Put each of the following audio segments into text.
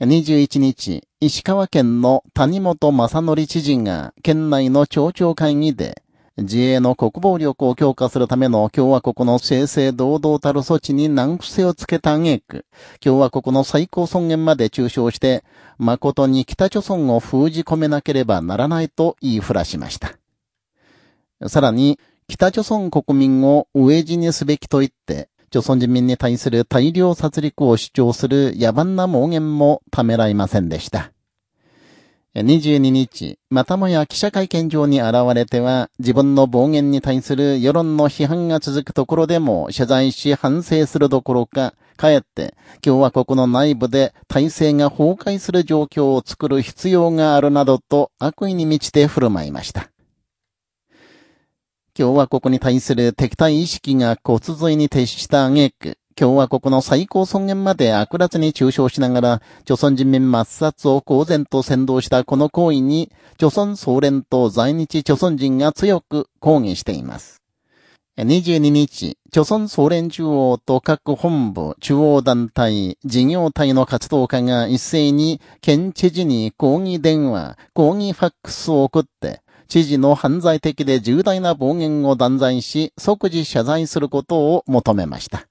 21日、石川県の谷本正則知事が県内の町長会議で、自衛の国防力を強化するための共和国の正々堂々たる措置に難癖をつけた挙句、共和国の最高尊厳まで中傷して、誠に北朝鮮を封じ込めなければならないと言いふらしました。さらに、北朝鮮国民を飢え死にすべきと言って、朝鮮人民に対する大量殺戮を主張する野蛮な妄言もためらいませんでした。22日、またもや記者会見場に現れては、自分の暴言に対する世論の批判が続くところでも謝罪し反省するどころか、かえって共和国の内部で体制が崩壊する状況を作る必要があるなどと悪意に満ちて振る舞いました。共和国に対する敵対意識が骨髄に徹した挙句、共和国の最高尊厳まで悪辣に中傷しながら、朝鮮人民抹殺を公然と先導したこの行為に、朝鮮総連と在日朝鮮人が強く抗議しています。22日、朝鮮総連中央と各本部、中央団体、事業体の活動家が一斉に県知事に抗議電話、抗議ファックスを送って、知事の犯罪的で重大な暴言を断罪し、即時謝罪することを求めました。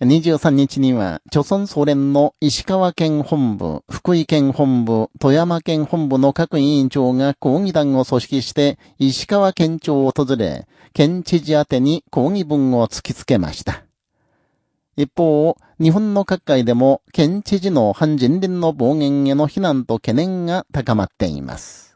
23日には、朝鮮総連の石川県本部、福井県本部、富山県本部の各委員長が抗議団を組織して、石川県庁を訪れ、県知事宛てに抗議文を突きつけました。一方、日本の各界でも県知事の反人倫の暴言への非難と懸念が高まっています。